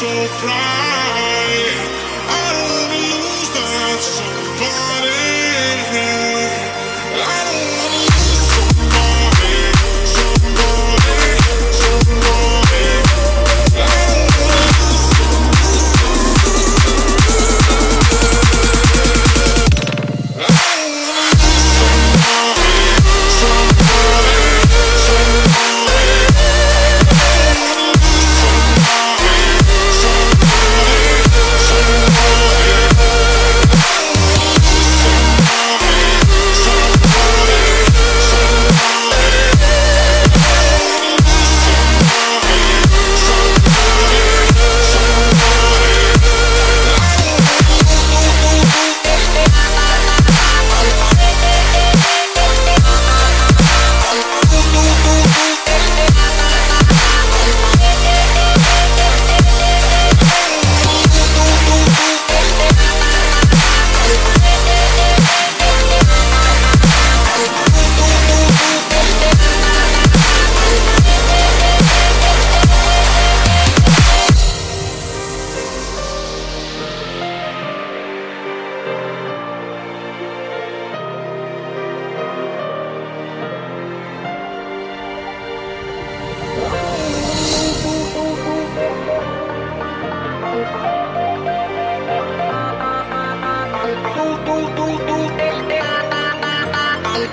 surprise.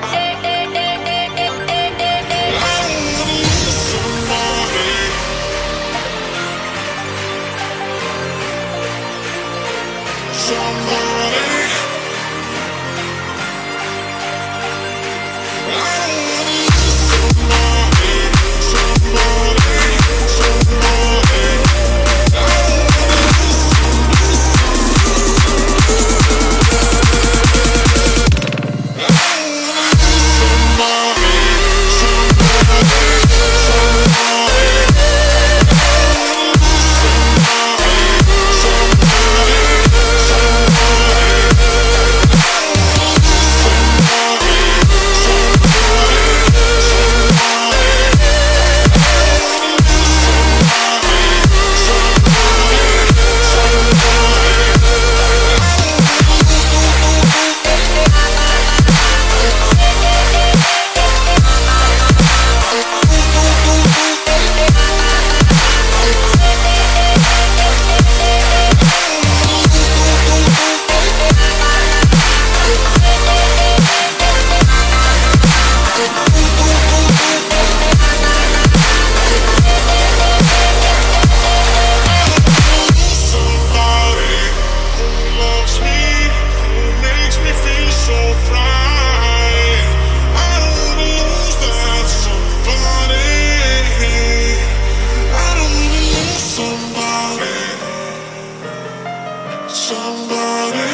Hey. somebody